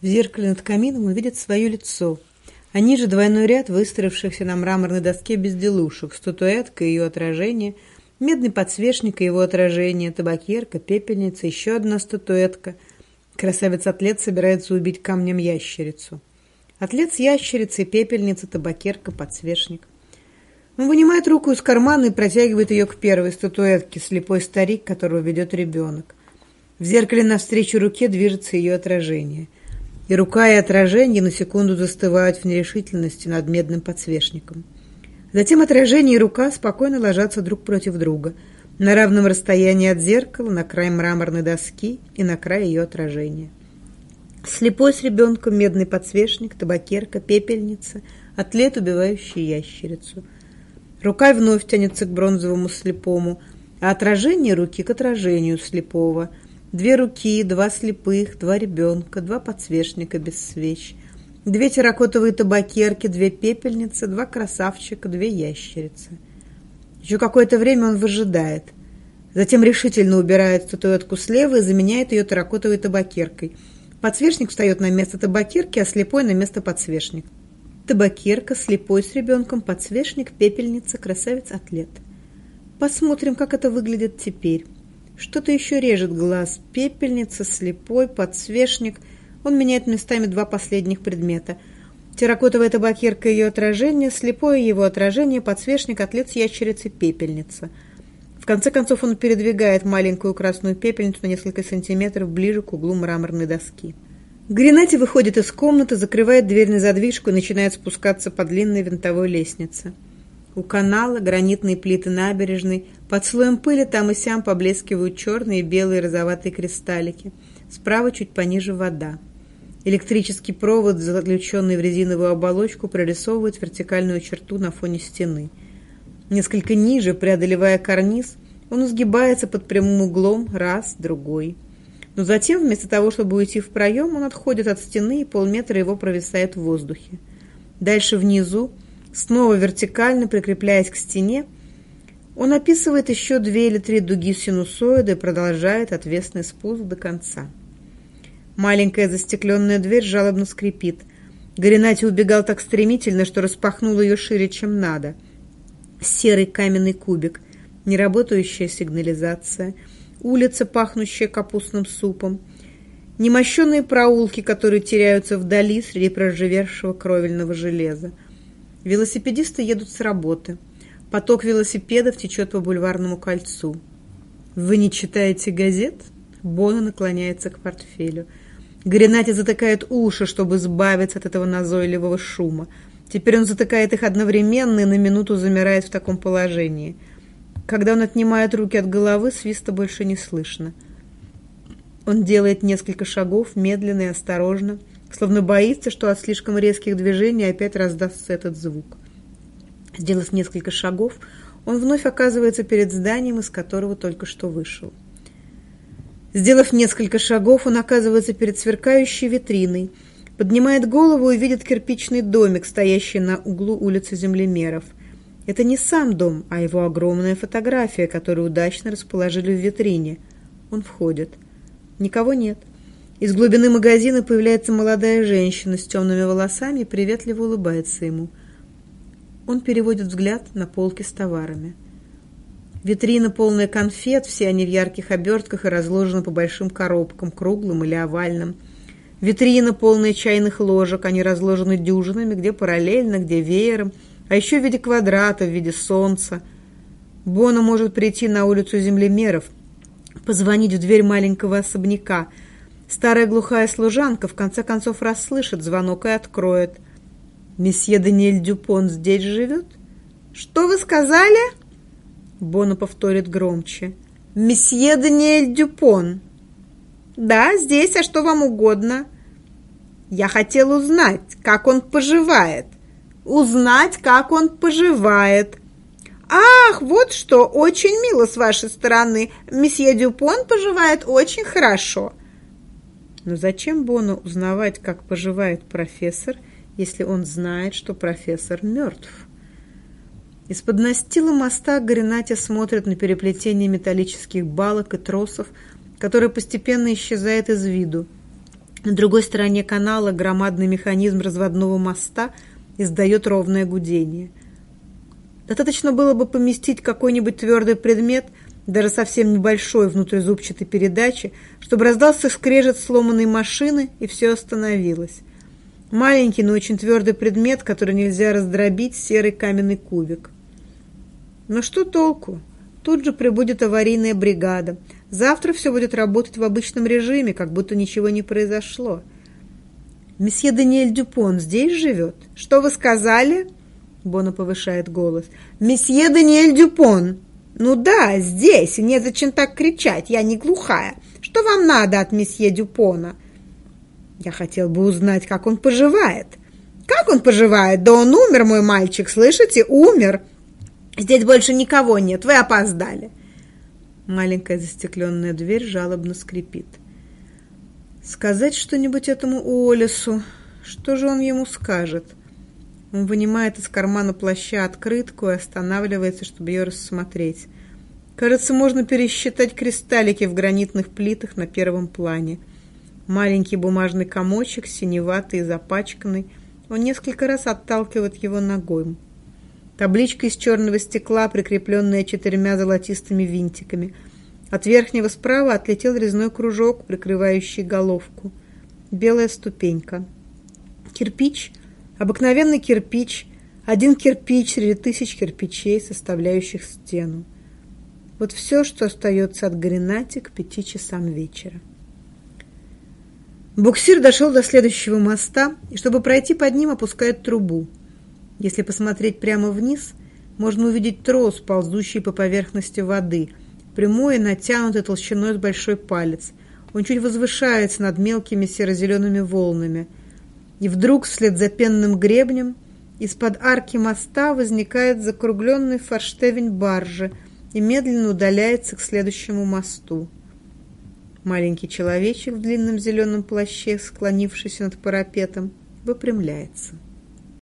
В зеркале над камином он видит свое лицо, а ниже двойной ряд выстроившихся на мраморной доске безделушек, статуэтка и ее отражение, медный подсвечник и его отражение, табакерка, пепельница, еще одна статуэтка. Красавец-атлет собирается убить камнем ящерицу. Атлет с ящерицей, пепельница, табакерка, подсвечник. Он вынимает руку из кармана и протягивает ее к первой статуэтке, слепой старик, которого ведет ребенок. В зеркале навстречу руке движется ее отражение – и рука и отражение на секунду застывают в нерешительности над медным подсвечником. Затем отражение и рука спокойно ложатся друг против друга, на равном расстоянии от зеркала, на край мраморной доски и на край ее отражения. Слепой с ребенком, медный подсвечник, табакерка, пепельница, атлет, убивающий ящерицу. Рука вновь тянется к бронзовому слепому, а отражение руки к отражению слепого – Две руки, два слепых, два ребенка, два подсвечника без свеч, две терракотовые табакерки, две пепельницы, два красавчика, две ящерицы. Еще какое-то время он выжидает. Затем решительно убирает статуэтку слева и заменяет ее терракотовой табакеркой. Подсвечник встает на место табакерки, а слепой на место подсвечник. Табакерка, слепой с ребенком, подсвечник, пепельница, красавец-атлет. Посмотрим, как это выглядит теперь. Что-то еще режет глаз. Пепельница, слепой, подсвечник. Он меняет местами два последних предмета. Терракотовая табакерка ее отражение, слепое его отражение, подсвечник, атлет с ящерицей, пепельница. В конце концов он передвигает маленькую красную пепельницу на несколько сантиметров ближе к углу мраморной доски. Гренати выходит из комнаты, закрывает дверь на задвижку и начинает спускаться по длинной винтовой лестнице. У канала гранитные плиты набережной, под слоем пыли там и сям поблескивают черные, белые, розоватые кристаллики. Справа чуть пониже вода. Электрический провод, заключенный в резиновую оболочку, прорисовывает вертикальную черту на фоне стены. Несколько ниже, преодолевая карниз, он изгибается под прямым углом, раз, другой. Но затем, вместо того, чтобы уйти в проем, он отходит от стены, и полметра его провисает в воздухе. Дальше внизу, Снова вертикально прикрепляясь к стене, он описывает еще две или три дуги синусоида и продолжает отвесный спуск до конца. Маленькая застекленная дверь жалобно скрипит. Горинати убегал так стремительно, что распахнул ее шире, чем надо. Серый каменный кубик, неработающая сигнализация, улица, пахнущая капустным супом, немощенные проулки, которые теряются вдали среди проживевшего кровельного железа – Велосипедисты едут с работы. Поток велосипедов течет по бульварному кольцу. «Вы не читаете газет?» Бона наклоняется к портфелю. Гренати затыкает уши, чтобы избавиться от этого назойливого шума. Теперь он затыкает их одновременно и на минуту замирает в таком положении. Когда он отнимает руки от головы, свиста больше не слышно. Он делает несколько шагов, медленно и осторожно, словно боится, что от слишком резких движений опять раздастся этот звук. Сделав несколько шагов, он вновь оказывается перед зданием, из которого только что вышел. Сделав несколько шагов, он оказывается перед сверкающей витриной, поднимает голову и видит кирпичный домик, стоящий на углу улицы Землемеров. Это не сам дом, а его огромная фотография, которую удачно расположили в витрине. Он входит. Никого нет. Из глубины магазина появляется молодая женщина с темными волосами и приветливо улыбается ему. Он переводит взгляд на полки с товарами. Витрина полная конфет, все они в ярких обертках и разложены по большим коробкам, круглым или овальным. Витрина полная чайных ложек, они разложены дюжинами, где параллельно, где веером, а еще в виде квадрата, в виде солнца. Бона может прийти на улицу землемеров, позвонить в дверь маленького особняка – Старая глухая служанка в конце концов расслышит звонок и откроет. «Месье Даниэль Дюпон здесь живет?» «Что вы сказали?» Бона повторит громче. «Месье Даниэль Дюпон». «Да, здесь, а что вам угодно?» «Я хотел узнать, как он поживает». «Узнать, как он поживает». «Ах, вот что! Очень мило с вашей стороны. Месье Дюпон поживает очень хорошо». Но зачем Бону узнавать, как поживает профессор, если он знает, что профессор мертв? Из-под настила моста Горинатя смотрит на переплетение металлических балок и тросов, которое постепенно исчезает из виду. На другой стороне канала громадный механизм разводного моста издает ровное гудение. Достаточно было бы поместить какой-нибудь твердый предмет, даже совсем небольшой внутризубчатой передачи, чтобы раздался скрежет сломанной машины, и все остановилось. Маленький, но очень твердый предмет, который нельзя раздробить, серый каменный кубик. Но что толку? Тут же прибудет аварийная бригада. Завтра все будет работать в обычном режиме, как будто ничего не произошло. «Месье Даниэль Дюпон здесь живет? Что вы сказали?» Бона повышает голос. «Месье Даниэль Дюпон!» «Ну да, здесь, незачем так кричать, я не глухая. Что вам надо от месье Дюпона?» «Я хотел бы узнать, как он поживает». «Как он поживает? Да он умер, мой мальчик, слышите? Умер!» «Здесь больше никого нет, вы опоздали». Маленькая застекленная дверь жалобно скрипит. Сказать что-нибудь этому Уоллесу? Что же он ему скажет? Он вынимает из кармана плаща открытку и останавливается, чтобы ее рассмотреть. Кажется, можно пересчитать кристаллики в гранитных плитах на первом плане. Маленький бумажный комочек, синеватый и запачканный, он несколько раз отталкивает его ногой. Табличка из черного стекла, прикрепленная четырьмя золотистыми винтиками. От верхнего справа отлетел резной кружок, прикрывающий головку. Белая ступенька. Кирпич — Обыкновенный кирпич, один кирпич среди тысяч кирпичей, составляющих стену. Вот все, что остается от Гренати к пяти часам вечера. Буксир дошел до следующего моста, и чтобы пройти под ним, опускает трубу. Если посмотреть прямо вниз, можно увидеть трос, ползущий по поверхности воды, прямой и натянутый толщиной с большой палец. Он чуть возвышается над мелкими серо-зелеными волнами – и вдруг, вслед за пенным гребнем, из-под арки моста возникает закругленный форштевень баржи и медленно удаляется к следующему мосту. Маленький человечек в длинном зеленом плаще, склонившийся над парапетом, выпрямляется.